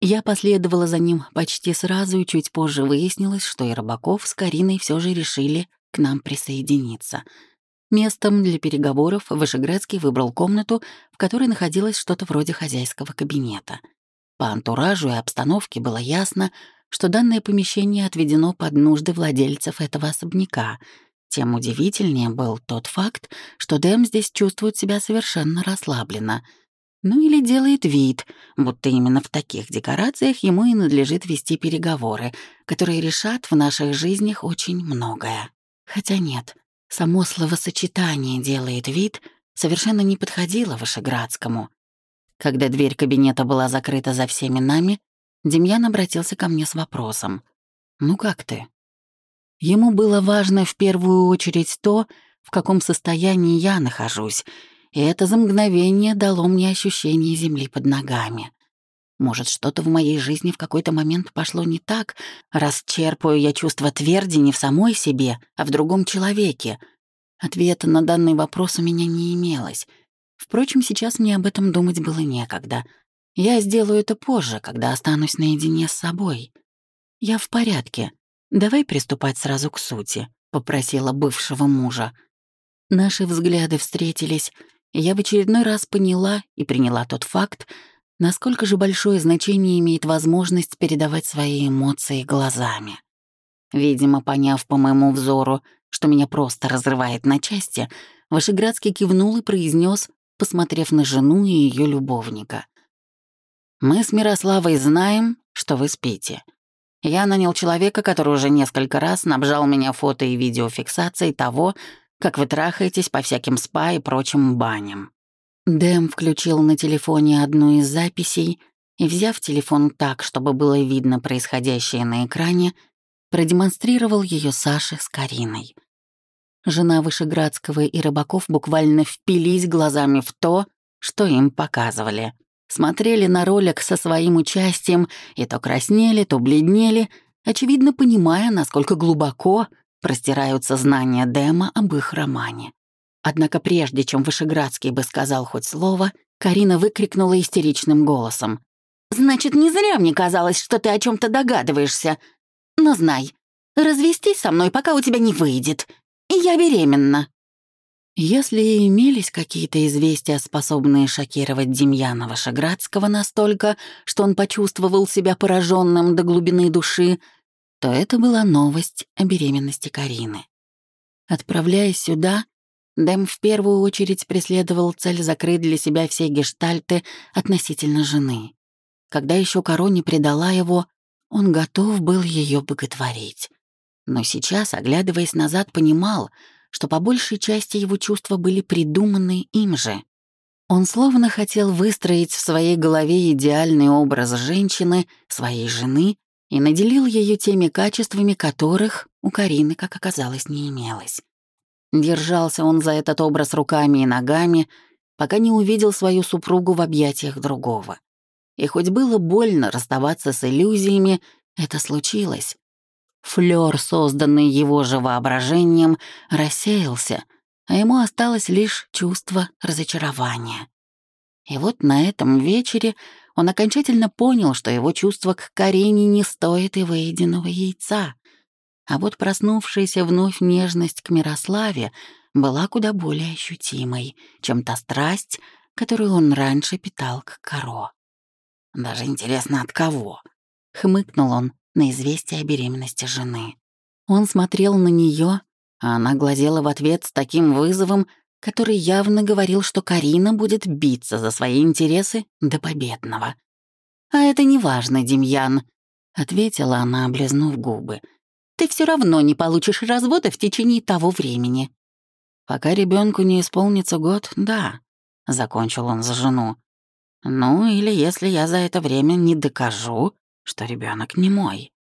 Я последовала за ним почти сразу, и чуть позже выяснилось, что и Рыбаков с Кариной все же решили к нам присоединиться. Местом для переговоров Вышеградский выбрал комнату, в которой находилось что-то вроде хозяйского кабинета. По антуражу и обстановке было ясно, что данное помещение отведено под нужды владельцев этого особняка. Тем удивительнее был тот факт, что Дэм здесь чувствует себя совершенно расслабленно — ну или делает вид, будто именно в таких декорациях ему и надлежит вести переговоры, которые решат в наших жизнях очень многое. Хотя нет, само словосочетание «делает вид» совершенно не подходило Вышеградскому. Когда дверь кабинета была закрыта за всеми нами, Демьян обратился ко мне с вопросом. «Ну как ты?» Ему было важно в первую очередь то, в каком состоянии я нахожусь, и это за мгновение дало мне ощущение земли под ногами. Может, что-то в моей жизни в какой-то момент пошло не так, раз черпаю я чувство тверди не в самой себе, а в другом человеке. Ответа на данный вопрос у меня не имелось. Впрочем, сейчас мне об этом думать было некогда. Я сделаю это позже, когда останусь наедине с собой. Я в порядке. Давай приступать сразу к сути, — попросила бывшего мужа. Наши взгляды встретились, я в очередной раз поняла и приняла тот факт, насколько же большое значение имеет возможность передавать свои эмоции глазами. Видимо, поняв по моему взору, что меня просто разрывает на части, Вашеградский кивнул и произнес, посмотрев на жену и ее любовника. «Мы с Мирославой знаем, что вы спите. Я нанял человека, который уже несколько раз снабжал меня фото и видеофиксацией того, как вы трахаетесь по всяким спа и прочим баням». Дэм включил на телефоне одну из записей и, взяв телефон так, чтобы было видно происходящее на экране, продемонстрировал ее Саше с Кариной. Жена Вышеградского и Рыбаков буквально впились глазами в то, что им показывали. Смотрели на ролик со своим участием и то краснели, то бледнели, очевидно понимая, насколько глубоко простираются знания Дэма об их романе. Однако прежде чем Вышеградский бы сказал хоть слово, Карина выкрикнула истеричным голосом. «Значит, не зря мне казалось, что ты о чем то догадываешься. Но знай, развестись со мной, пока у тебя не выйдет. Я беременна». Если и имелись какие-то известия, способные шокировать Демьяна Вышеградского настолько, что он почувствовал себя пораженным до глубины души, то это была новость о беременности Карины. Отправляясь сюда, Дэм в первую очередь преследовал цель закрыть для себя все гештальты относительно жены. Когда еще Короне предала его, он готов был ее боготворить. Но сейчас, оглядываясь назад, понимал, что по большей части его чувства были придуманы им же. Он словно хотел выстроить в своей голове идеальный образ женщины, своей жены, и наделил ее теми качествами, которых у Карины, как оказалось, не имелось. Держался он за этот образ руками и ногами, пока не увидел свою супругу в объятиях другого. И хоть было больно расставаться с иллюзиями, это случилось. Флёр, созданный его же воображением, рассеялся, а ему осталось лишь чувство разочарования. И вот на этом вечере он окончательно понял, что его чувство к Карине не стоит и выеденного яйца. А вот проснувшаяся вновь нежность к Мирославе была куда более ощутимой, чем та страсть, которую он раньше питал к Каро. «Даже интересно, от кого?» — хмыкнул он на известие о беременности жены. Он смотрел на нее, а она глазела в ответ с таким вызовом, который явно говорил, что Карина будет биться за свои интересы до победного. «А это не важно, Демьян», — ответила она, облизнув губы. «Ты все равно не получишь развода в течение того времени». «Пока ребенку не исполнится год, да», — закончил он за жену. «Ну, или если я за это время не докажу, что ребенок не мой».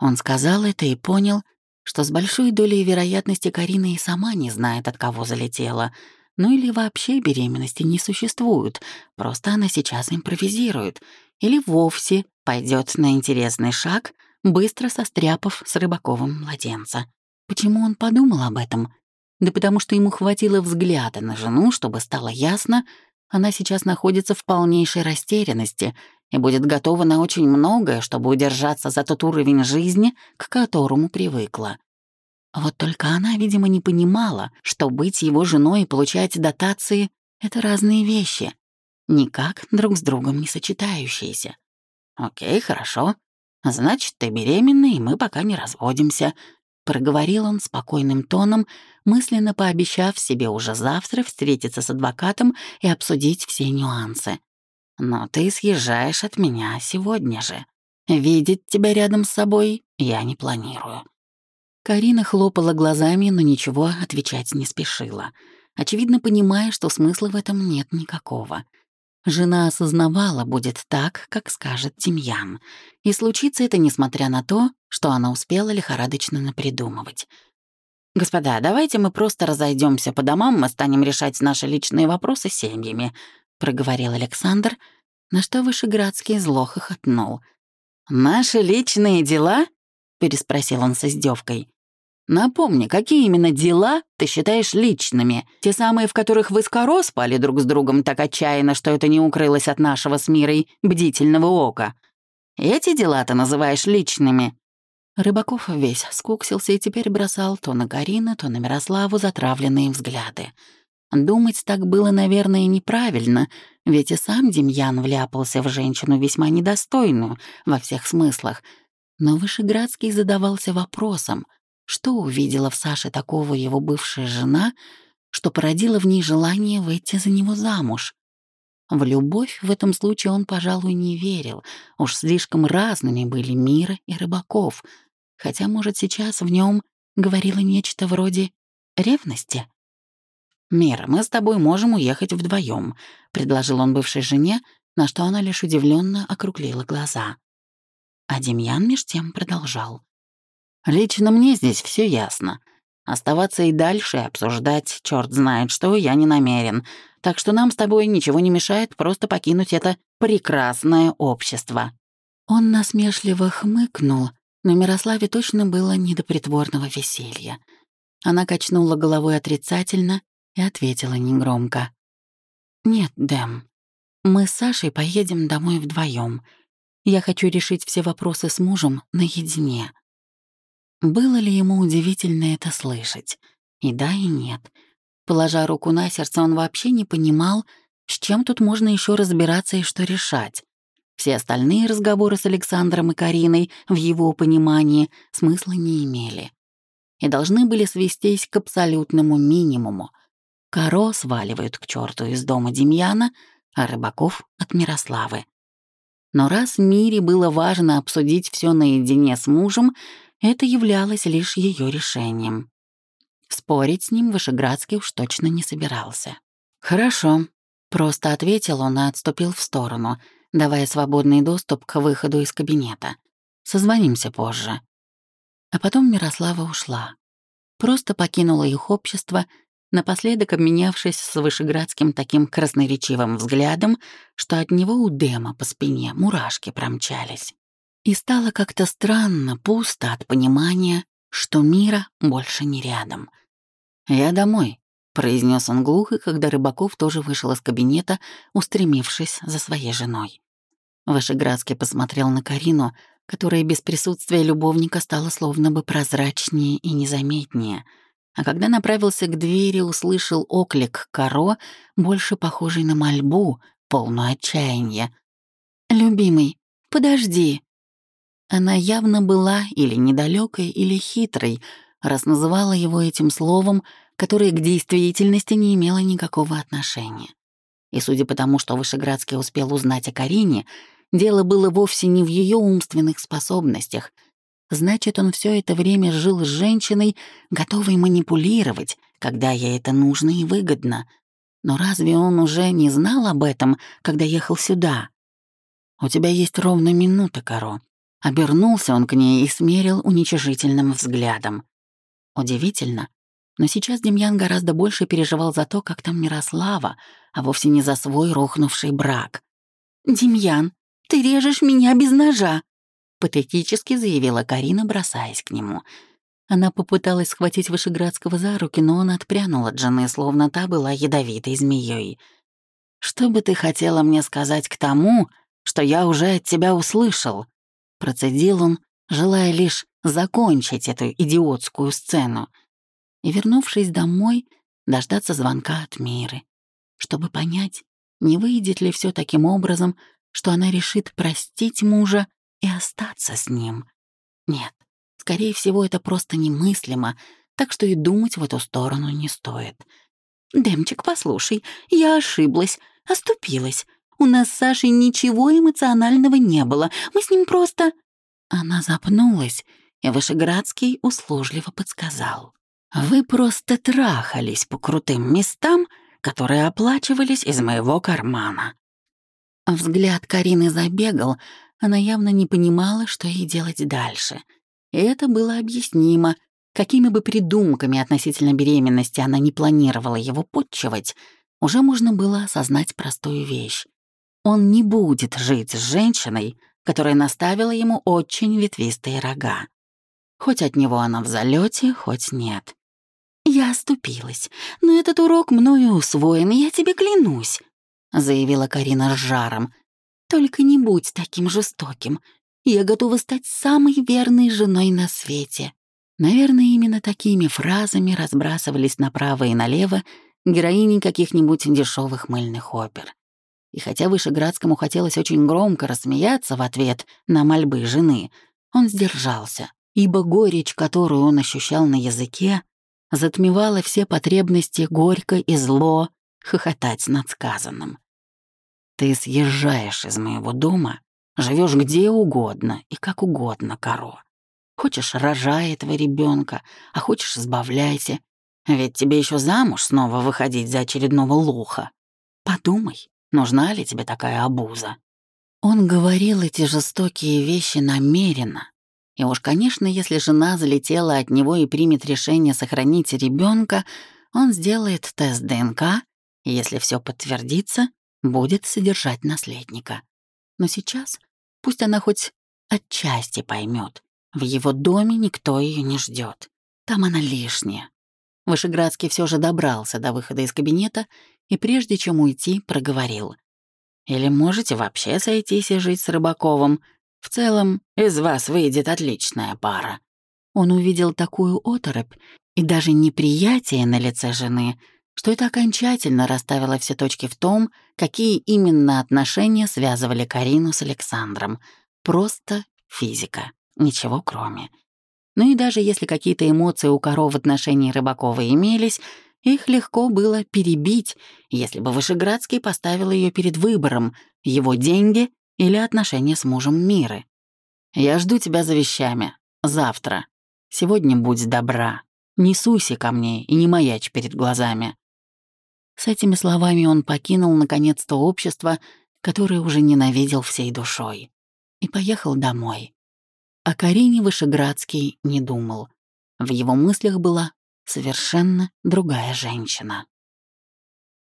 Он сказал это и понял, что с большой долей вероятности Карина и сама не знает, от кого залетела. Ну или вообще беременности не существует, просто она сейчас импровизирует. Или вовсе пойдет на интересный шаг, быстро состряпав с Рыбаковым младенца. Почему он подумал об этом? Да потому что ему хватило взгляда на жену, чтобы стало ясно, она сейчас находится в полнейшей растерянности и будет готова на очень многое, чтобы удержаться за тот уровень жизни, к которому привыкла. Вот только она, видимо, не понимала, что быть его женой и получать дотации — это разные вещи, никак друг с другом не сочетающиеся. «Окей, хорошо. Значит, ты беременна, и мы пока не разводимся», — проговорил он спокойным тоном, мысленно пообещав себе уже завтра встретиться с адвокатом и обсудить все нюансы. Но ты съезжаешь от меня сегодня же. Видеть тебя рядом с собой я не планирую». Карина хлопала глазами, но ничего отвечать не спешила, очевидно понимая, что смысла в этом нет никакого. Жена осознавала, будет так, как скажет Тимьян, и случится это несмотря на то, что она успела лихорадочно напридумывать. «Господа, давайте мы просто разойдемся по домам, мы станем решать наши личные вопросы семьями», — проговорил Александр, на что Вышеградский зло хохотнул. «Наши личные дела?» — переспросил он с издевкой. «Напомни, какие именно дела ты считаешь личными? Те самые, в которых вы с Каро спали друг с другом так отчаянно, что это не укрылось от нашего с Мирой бдительного ока? Эти дела ты называешь личными?» Рыбаков весь скуксился и теперь бросал то на Карину, то на Мирославу затравленные взгляды. Думать так было, наверное, неправильно, ведь и сам Демьян вляпался в женщину весьма недостойную во всех смыслах. Но Вышеградский задавался вопросом, что увидела в Саше такого его бывшая жена, что породило в ней желание выйти за него замуж. В любовь в этом случае он, пожалуй, не верил. Уж слишком разными были Мира и Рыбаков, хотя, может, сейчас в нем говорило нечто вроде ревности. «Мира, мы с тобой можем уехать вдвоем, предложил он бывшей жене, на что она лишь удивленно округлила глаза. А Демьян меж тем продолжал. «Лично мне здесь все ясно. Оставаться и дальше обсуждать черт знает что я не намерен, так что нам с тобой ничего не мешает просто покинуть это прекрасное общество». Он насмешливо хмыкнул, но Мирославе точно было не до притворного веселья. Она качнула головой отрицательно и ответила негромко. «Нет, Дэм, мы с Сашей поедем домой вдвоем. Я хочу решить все вопросы с мужем наедине». Было ли ему удивительно это слышать? И да, и нет. Положа руку на сердце, он вообще не понимал, с чем тут можно еще разбираться и что решать. Все остальные разговоры с Александром и Кариной в его понимании смысла не имели и должны были свестись к абсолютному минимуму — Каро сваливают к черту из дома Демьяна, а Рыбаков — от Мирославы. Но раз Мире было важно обсудить все наедине с мужем, это являлось лишь ее решением. Спорить с ним Вышеградский уж точно не собирался. «Хорошо», — просто ответил он и отступил в сторону, давая свободный доступ к выходу из кабинета. «Созвонимся позже». А потом Мирослава ушла. Просто покинула их общество — напоследок обменявшись с Вышеградским таким красноречивым взглядом, что от него у Дема по спине мурашки промчались. И стало как-то странно, пусто от понимания, что мира больше не рядом. «Я домой», — произнес он глухо, когда Рыбаков тоже вышел из кабинета, устремившись за своей женой. Вышеградский посмотрел на Карину, которая без присутствия любовника стала словно бы прозрачнее и незаметнее — а когда направился к двери, услышал оклик Каро, больше похожий на мольбу, полную отчаяния. «Любимый, подожди!» Она явно была или недалекой, или хитрой, раз называла его этим словом, которое к действительности не имело никакого отношения. И судя по тому, что Вышеградский успел узнать о Карине, дело было вовсе не в ее умственных способностях — Значит, он все это время жил с женщиной, готовой манипулировать, когда ей это нужно и выгодно. Но разве он уже не знал об этом, когда ехал сюда? «У тебя есть ровно минута, Каро». Обернулся он к ней и смерил уничижительным взглядом. Удивительно, но сейчас Демьян гораздо больше переживал за то, как там Мирослава, а вовсе не за свой рухнувший брак. «Демьян, ты режешь меня без ножа!» Патетически заявила Карина, бросаясь к нему. Она попыталась схватить Вышеградского за руки, но он отпрянул от жены, словно та была ядовитой змеей. «Что бы ты хотела мне сказать к тому, что я уже от тебя услышал», — процедил он, желая лишь закончить эту идиотскую сцену. И, вернувшись домой, дождаться звонка от Миры, чтобы понять, не выйдет ли все таким образом, что она решит простить мужа и остаться с ним. Нет, скорее всего, это просто немыслимо, так что и думать в эту сторону не стоит. «Демчик, послушай, я ошиблась, оступилась. У нас с Сашей ничего эмоционального не было, мы с ним просто...» Она запнулась, и Вышеградский услужливо подсказал. «Вы просто трахались по крутым местам, которые оплачивались из моего кармана». Взгляд Карины забегал, она явно не понимала, что ей делать дальше. И это было объяснимо. Какими бы придумками относительно беременности она не планировала его подчивать, уже можно было осознать простую вещь. Он не будет жить с женщиной, которая наставила ему очень ветвистые рога. Хоть от него она в залете, хоть нет. «Я оступилась, но этот урок мною усвоен, я тебе клянусь», — заявила Карина с жаром. «Только не будь таким жестоким. Я готова стать самой верной женой на свете». Наверное, именно такими фразами разбрасывались направо и налево героини каких-нибудь дешевых мыльных опер. И хотя Вышеградскому хотелось очень громко рассмеяться в ответ на мольбы жены, он сдержался, ибо горечь, которую он ощущал на языке, затмевала все потребности горько и зло хохотать над сказанным. «Ты съезжаешь из моего дома, живешь где угодно и как угодно, коро. Хочешь, рожай этого ребенка, а хочешь, избавляйся. Ведь тебе еще замуж снова выходить за очередного лоха. Подумай, Нужна ли тебе такая обуза?» Он говорил эти жестокие вещи намеренно. И уж, конечно, если жена залетела от него и примет решение сохранить ребенка, он сделает тест ДНК, и если все подтвердится, будет содержать наследника. Но сейчас пусть она хоть отчасти поймет, в его доме никто ее не ждет. Там она лишняя. Вышеградский все же добрался до выхода из кабинета и прежде чем уйти, проговорил. «Или можете вообще сойтись и жить с Рыбаковым? В целом, из вас выйдет отличная пара». Он увидел такую оторопь и даже неприятие на лице жены, что это окончательно расставило все точки в том, какие именно отношения связывали Карину с Александром. Просто физика, ничего кроме. Ну и даже если какие-то эмоции у коров в отношении Рыбакова имелись, их легко было перебить, если бы Вышеградский поставил ее перед выбором — его деньги или отношения с мужем Миры. «Я жду тебя за вещами. Завтра. Сегодня будь добра. Не суйся ко мне и не маячь перед глазами». С этими словами он покинул наконец-то общество, которое уже ненавидел всей душой, и поехал домой. О Карине Вышеградский не думал. В его мыслях была совершенно другая женщина.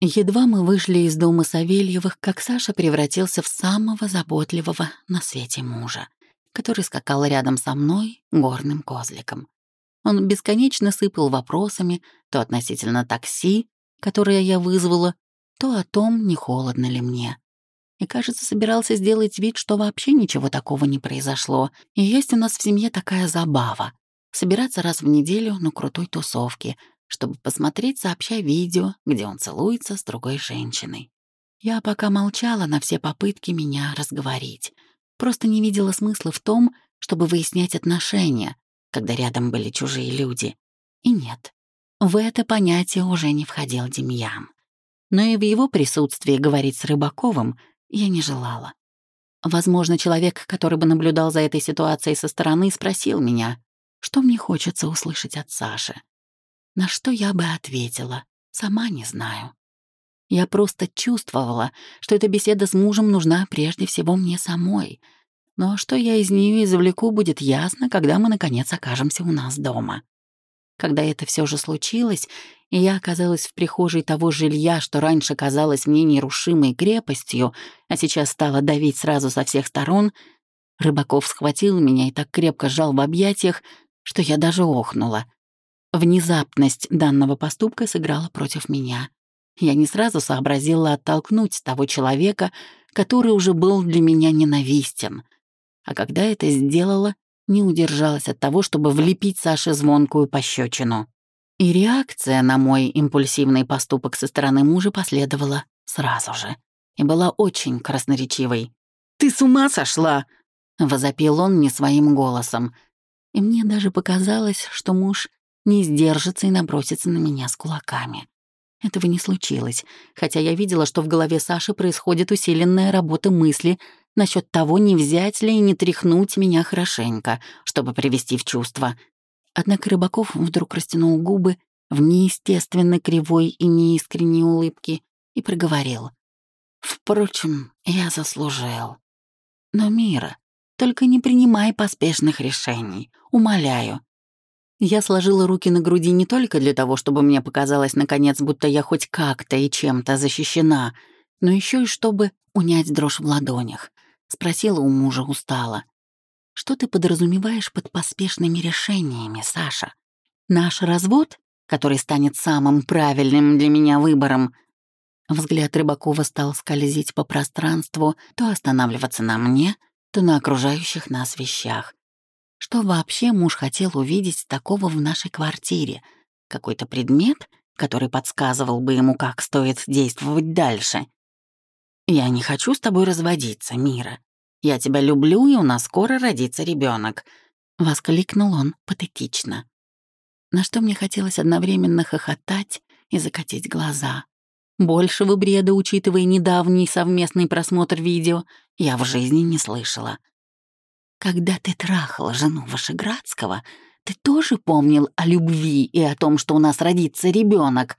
Едва мы вышли из дома Савельевых, как Саша превратился в самого заботливого на свете мужа, который скакал рядом со мной горным козликом. Он бесконечно сыпал вопросами то относительно такси, которое я вызвала, то о том, не холодно ли мне. И, кажется, собирался сделать вид, что вообще ничего такого не произошло, и есть у нас в семье такая забава собираться раз в неделю на крутой тусовке, чтобы посмотреть сообща видео, где он целуется с другой женщиной. Я пока молчала на все попытки меня разговорить. Просто не видела смысла в том, чтобы выяснять отношения, когда рядом были чужие люди. И нет, в это понятие уже не входил Демьян. Но и в его присутствии говорить с Рыбаковым я не желала. Возможно, человек, который бы наблюдал за этой ситуацией со стороны, спросил меня, что мне хочется услышать от Саши. На что я бы ответила, сама не знаю. Я просто чувствовала, что эта беседа с мужем нужна прежде всего мне самой. Но что я из нее извлеку, будет ясно, когда мы, наконец, окажемся у нас дома. Когда это все же случилось, и я оказалась в прихожей того жилья, что раньше казалось мне нерушимой крепостью, а сейчас стало давить сразу со всех сторон, Рыбаков схватил меня и так крепко сжал в объятиях, что я даже охнула. Внезапность данного поступка сыграла против меня. Я не сразу сообразила оттолкнуть того человека, который уже был для меня ненавистен. А когда это сделала, не удержалась от того, чтобы влепить Саше звонкую пощечину. И реакция на мой импульсивный поступок со стороны мужа последовала сразу же и была очень красноречивой. «Ты с ума сошла!» — возопил он не своим голосом. И мне даже показалось, что муж не сдержится и набросится на меня с кулаками. Этого не случилось, хотя я видела, что в голове Саши происходит усиленная работа мысли насчет того, не взять ли и не тряхнуть меня хорошенько, чтобы привести в чувство. Однако Рыбаков вдруг растянул губы в неестественно кривой и неискренней улыбке и проговорил. «Впрочем, я заслужил. Но, Мира, только не принимай поспешных решений, умоляю. Я сложила руки на груди не только для того, чтобы мне показалось, наконец, будто я хоть как-то и чем-то защищена, но еще и чтобы унять дрожь в ладонях. Спросила у мужа устало. «Что ты подразумеваешь под поспешными решениями, Саша? Наш развод, который станет самым правильным для меня выбором?» Взгляд Рыбакова стал скользить по пространству, то останавливаться на мне, то на окружающих нас вещах. Что вообще муж хотел увидеть такого в нашей квартире? Какой-то предмет, который подсказывал бы ему, как стоит действовать дальше? «Я не хочу с тобой разводиться, Мира. Я тебя люблю, и у нас скоро родится ребенок, воскликнул он патетично. На что мне хотелось одновременно хохотать и закатить глаза. Большего бреда, учитывая недавний совместный просмотр видео, я в жизни не слышала. Когда ты трахал жену Вышеградского, ты тоже помнил о любви и о том, что у нас родится ребенок,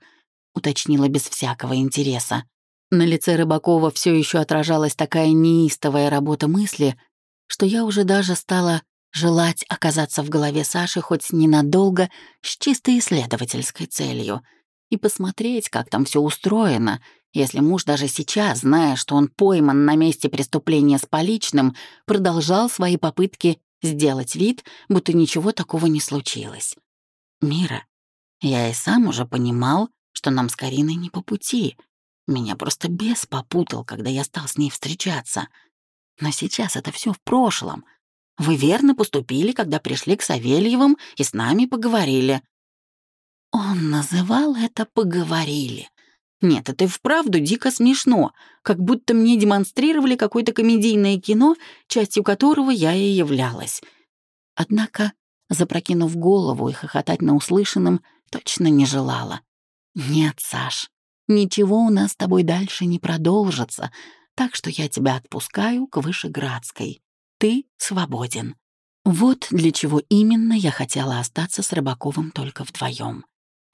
уточнила без всякого интереса. На лице Рыбакова все еще отражалась такая неистовая работа мысли, что я уже даже стала желать оказаться в голове Саши хоть ненадолго с чисто исследовательской целью и посмотреть, как там все устроено, если муж даже сейчас, зная, что он пойман на месте преступления с поличным, продолжал свои попытки сделать вид, будто ничего такого не случилось. Мира, я и сам уже понимал, что нам с Кариной не по пути. Меня просто бес попутал, когда я стал с ней встречаться. Но сейчас это все в прошлом. Вы верно поступили, когда пришли к Савельевым и с нами поговорили. Он называл это «поговорили». Нет, это и вправду дико смешно, как будто мне демонстрировали какое-то комедийное кино, частью которого я и являлась. Однако, запрокинув голову и хохотать на услышанном, точно не желала. «Нет, Саш, ничего у нас с тобой дальше не продолжится, так что я тебя отпускаю к Вышеградской. Ты свободен». Вот для чего именно я хотела остаться с Рыбаковым только вдвоем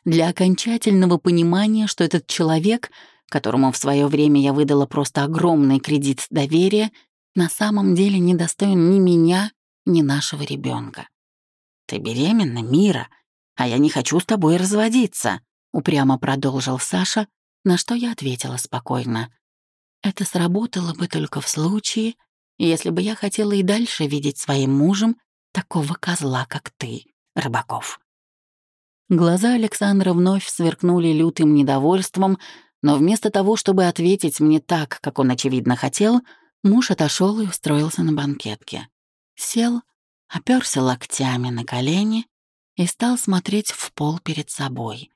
для окончательного понимания, что этот человек, которому в свое время я выдала просто огромный кредит доверия, на самом деле не достоин ни меня, ни нашего ребенка. «Ты беременна, Мира, а я не хочу с тобой разводиться», — упрямо продолжил Саша, на что я ответила спокойно. «Это сработало бы только в случае, если бы я хотела и дальше видеть своим мужем такого козла, как ты, Рыбаков». Глаза Александра вновь сверкнули лютым недовольством, но вместо того, чтобы ответить мне так, как он, очевидно, хотел, муж отошел и устроился на банкетке. Сел, оперся локтями на колени и стал смотреть в пол перед собой.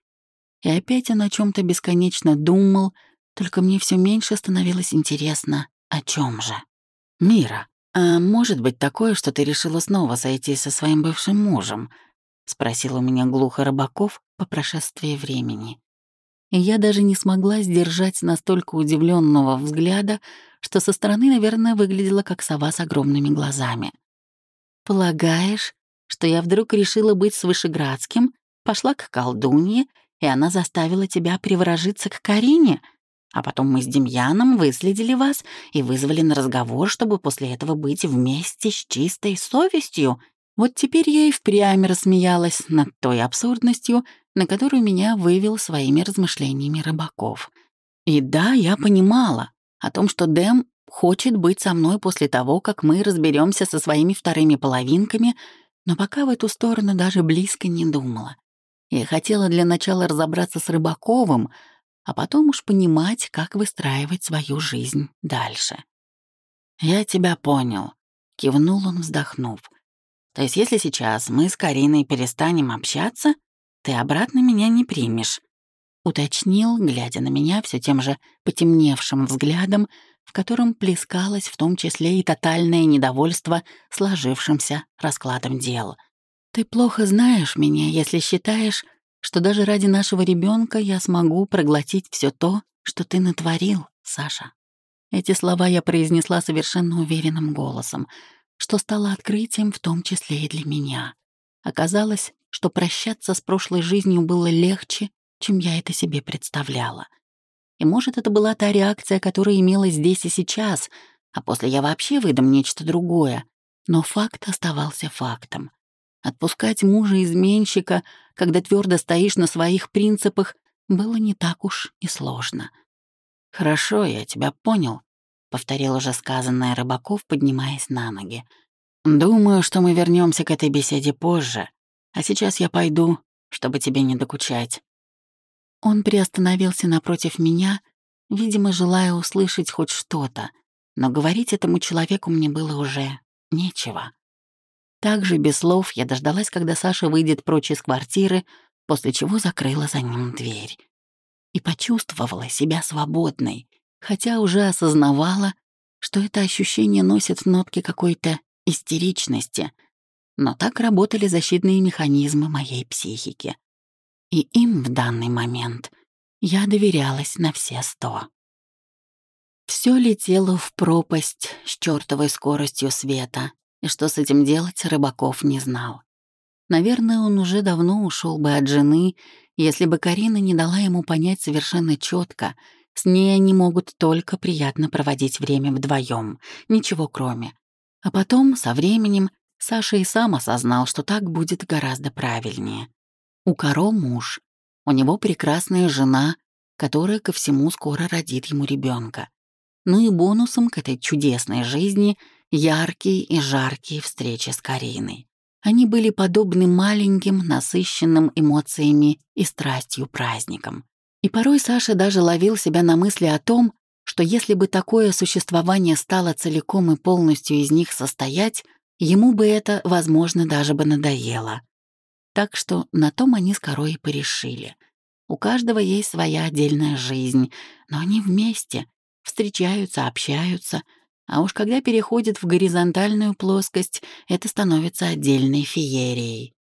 И опять он о чем то бесконечно думал, только мне все меньше становилось интересно, о чем же. «Мира, а может быть такое, что ты решила снова сойти со своим бывшим мужем?» — спросил у меня глухо Рыбаков по прошествии времени. И я даже не смогла сдержать настолько удивленного взгляда, что со стороны, наверное, выглядела как сова с огромными глазами. «Полагаешь, что я вдруг решила быть с Вышеградским, пошла к колдунье, и она заставила тебя приворожиться к Карине?» А потом мы с Демьяном выследили вас и вызвали на разговор, чтобы после этого быть вместе с чистой совестью вот теперь я и впрямь рассмеялась над той абсурдностью, на которую меня вывел своими размышлениями Рыбаков. И да, я понимала о том, что Дэм хочет быть со мной после того, как мы разберемся со своими вторыми половинками, но пока в эту сторону даже близко не думала. Я хотела для начала разобраться с Рыбаковым, а потом уж понимать, как выстраивать свою жизнь дальше. «Я тебя понял», — кивнул он, вздохнув. «То есть если сейчас мы с Кариной перестанем общаться, ты обратно меня не примешь?» Уточнил, глядя на меня все тем же потемневшим взглядом, в котором плескалось в том числе и тотальное недовольство сложившимся раскладом дел. «Ты плохо знаешь меня, если считаешь, что даже ради нашего ребенка я смогу проглотить все то, что ты натворил, Саша». Эти слова я произнесла совершенно уверенным голосом, что стало открытием в том числе и для меня. Оказалось, что прощаться с прошлой жизнью было легче, чем я это себе представляла. И может, это была та реакция, которая имелась здесь и сейчас, а после я вообще выдам нечто другое. Но факт оставался фактом. Отпускать мужа-изменщика, когда твердо стоишь на своих принципах, было не так уж и сложно. «Хорошо, я тебя понял», — повторил уже сказанное Рыбаков, поднимаясь на ноги. «Думаю, что мы вернемся к этой беседе позже, а сейчас я пойду, чтобы тебе не докучать». Он приостановился напротив меня, видимо, желая услышать хоть что-то, но говорить этому человеку мне было уже нечего. Также без слов я дождалась, когда Саша выйдет прочь из квартиры, после чего закрыла за ним дверь. И почувствовала себя свободной, хотя уже осознавала, что это ощущение носит нотки какой-то истеричности. Но так работали защитные механизмы моей психики и им в данный момент я доверялась на все сто. Все летело в пропасть с чертовой скоростью света, и что с этим делать, Рыбаков не знал. Наверное, он уже давно ушел бы от жены, если бы Карина не дала ему понять совершенно четко, с ней они могут только приятно проводить время вдвоем, ничего кроме. А потом, со временем, Саша и сам осознал, что так будет гораздо правильнее. У Каро муж. У него прекрасная жена, которая ко всему скоро родит ему ребенка. Ну и бонусом к этой чудесной жизни яркие и жаркие встречи с Кариной. Они были подобны маленьким, насыщенным эмоциями и страстью праздникам. И порой Саша даже ловил себя на мысли о том, что если бы такое существование стало целиком и полностью из них состоять, ему бы это, возможно, даже бы надоело. Так что на том они с Корой порешили. У каждого есть своя отдельная жизнь, но они вместе, встречаются, общаются, а уж когда переходят в горизонтальную плоскость, это становится отдельной феерией.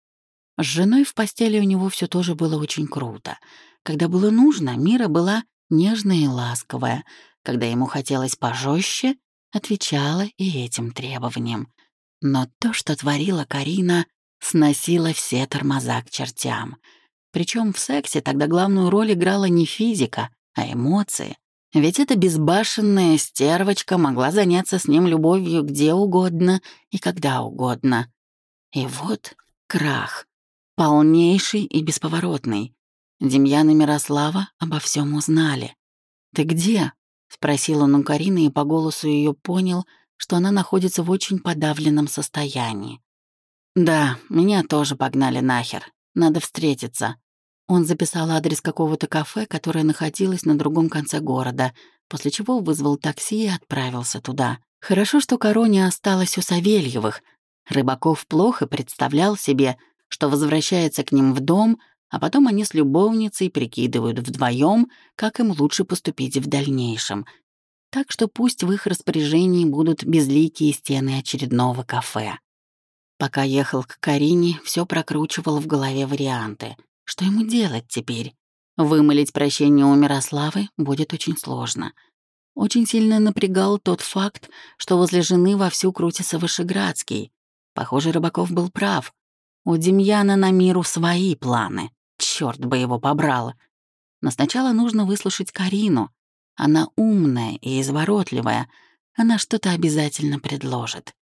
С женой в постели у него все тоже было очень круто. Когда было нужно, Мира была нежная и ласковая. Когда ему хотелось пожестче, отвечала и этим требованиям. Но то, что творила Карина, сносила все тормоза к чертям. Причем в сексе тогда главную роль играла не физика, а эмоции. Ведь эта безбашенная стервочка могла заняться с ним любовью где угодно и когда угодно. И вот крах. Полнейший и бесповоротный. Демьян и Мирослава обо всем узнали. «Ты где?» — спросил он у Карины и по голосу ее понял, что она находится в очень подавленном состоянии. «Да, меня тоже погнали нахер. Надо встретиться». Он записал адрес какого-то кафе, которое находилось на другом конце города, после чего вызвал такси и отправился туда. Хорошо, что короне осталось у Савельевых. Рыбаков плохо представлял себе, что возвращается к ним в дом, а потом они с любовницей прикидывают вдвоем, как им лучше поступить в дальнейшем. Так что пусть в их распоряжении будут безликие стены очередного кафе. Пока ехал к Карине, все прокручивал в голове варианты. Что ему делать теперь? Вымолить прощение у Мирославы будет очень сложно. Очень сильно напрягал тот факт, что возле жены вовсю крутится Вышеградский. Похоже, Рыбаков был прав. У Демьяна на миру свои планы. Черт бы его побрал. Но сначала нужно выслушать Карину. Она умная и изворотливая. Она что-то обязательно предложит.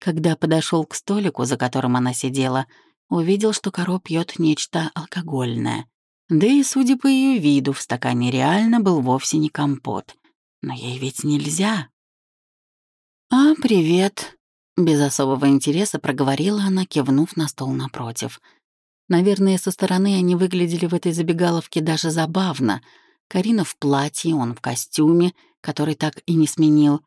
Когда подошел к столику, за которым она сидела, увидел, что Каро пьет нечто алкогольное. Да и, судя по ее виду, в стакане реально был вовсе не компот. Но ей ведь нельзя. «А, привет», — без особого интереса проговорила она, кивнув на стол напротив. Наверное, со стороны они выглядели в этой забегаловке даже забавно. Карина в платье, он в костюме, который так и не сменил.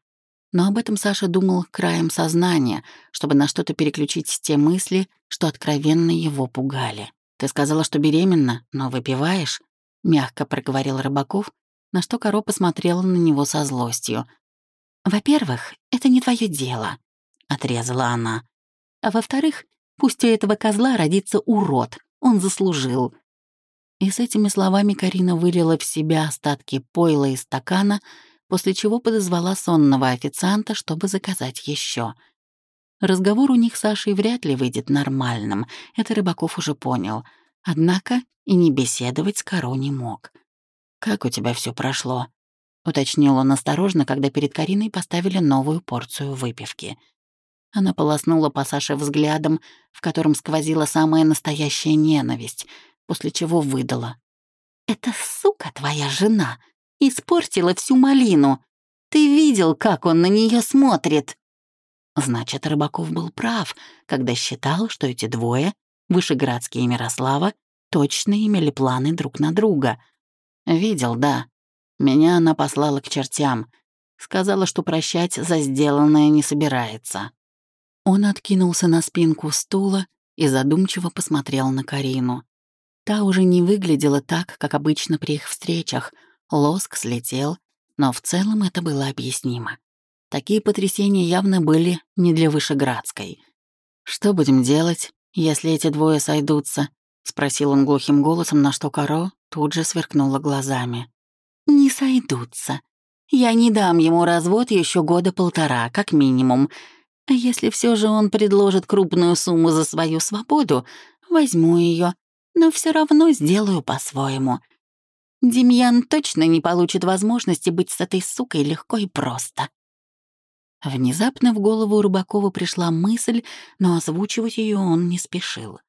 Но об этом Саша думал краем сознания, чтобы на что-то переключить те мысли, что откровенно его пугали. «Ты сказала, что беременна, но выпиваешь?» — мягко проговорил Рыбаков, на что Коро посмотрела на него со злостью. «Во-первых, это не твое дело», — отрезала она. «А во-вторых, пусть у этого козла родится урод, он заслужил». И с этими словами Карина вылила в себя остатки пойла из стакана, после чего подозвала сонного официанта, чтобы заказать еще. Разговор у них с Сашей вряд ли выйдет нормальным, это Рыбаков уже понял. Однако и не беседовать с Каро не мог. «Как у тебя все прошло?» — уточнил он осторожно, когда перед Кариной поставили новую порцию выпивки. Она полоснула по Саше взглядом, в котором сквозила самая настоящая ненависть, после чего выдала. «Это сука твоя жена испортила всю малину. Ты видел, как он на нее смотрит?» Значит, Рыбаков был прав, когда считал, что эти двое, Вышеградский и Мирослава, точно имели планы друг на друга. Видел, да. Меня она послала к чертям. Сказала, что прощать за сделанное не собирается. Он откинулся на спинку стула и задумчиво посмотрел на Карину. Та уже не выглядела так, как обычно при их встречах. Лоск слетел, но в целом это было объяснимо. Такие потрясения явно были не для Вышеградской. «Что будем делать, если эти двое сойдутся?» — спросил он глухим голосом, на что Каро тут же сверкнула глазами. «Не сойдутся. Я не дам ему развод еще года полтора, как минимум. А если все же он предложит крупную сумму за свою свободу, возьму ее, но все равно сделаю по-своему. Демьян точно не получит возможности быть с этой сукой легко и просто». Внезапно в голову Рыбакова пришла мысль, но озвучивать ее он не спешил.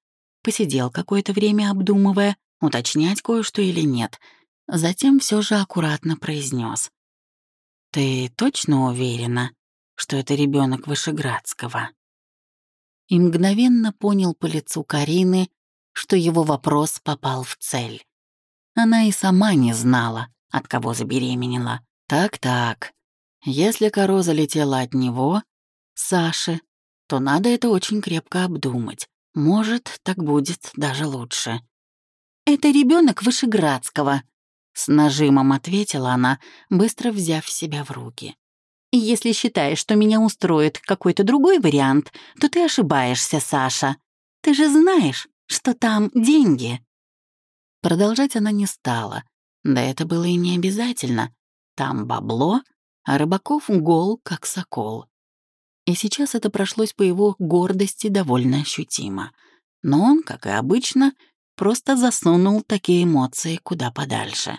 Посидел какое-то время, обдумывая, уточнять кое-что или нет. Затем все же аккуратно произнес: «Ты точно уверена, что это ребенок Вышеградского?» И мгновенно понял по лицу Карины, что его вопрос попал в цель. Она и сама не знала, от кого забеременела. Так-так, если коро залетела от него, Саши, то надо это очень крепко обдумать. Может, так будет даже лучше. «Это ребенок Вышеградского», — с нажимом ответила она, быстро взяв себя в руки. «Если считаешь, что меня устроит какой-то другой вариант, то ты ошибаешься, Саша. Ты же знаешь, что там деньги». Продолжать она не стала. Да это было и не обязательно. Там бабло, а Рыбаков гол, как сокол. И сейчас это прошлось по его гордости довольно ощутимо. Но он, как и обычно, просто засунул такие эмоции куда подальше.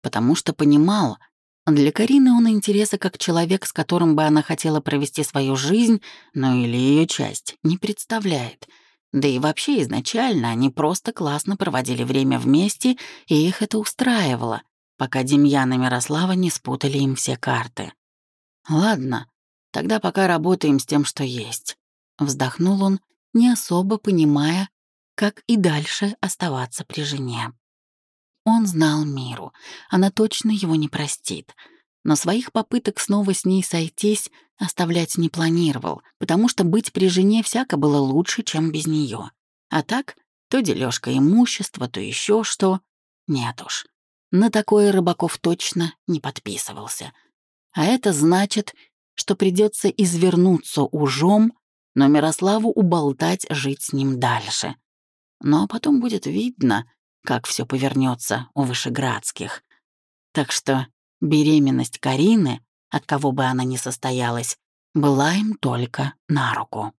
Потому что понимал, для Карины он интереса как человек, с которым бы она хотела провести свою жизнь, ну или ее часть, не представляет. Да и вообще изначально они просто классно проводили время вместе, и их это устраивало, пока Демьян и Мирослава не спутали им все карты. Ладно, Тогда пока работаем с тем, что есть. Вздохнул он, не особо понимая, как и дальше оставаться при жене. Он знал миру, она точно его не простит. Но своих попыток снова с ней сойтись оставлять не планировал, потому что быть при жене всяко было лучше, чем без нее. А так, то дележка имущества, то еще что. Нет уж, на такое Рыбаков точно не подписывался. А это значит, что придется извернуться ужом, но Мирославу уболтать жить с ним дальше. Ну а потом будет видно, как все повернется у Вышеградских. Так что беременность Карины, от кого бы она ни состоялась, была им только на руку.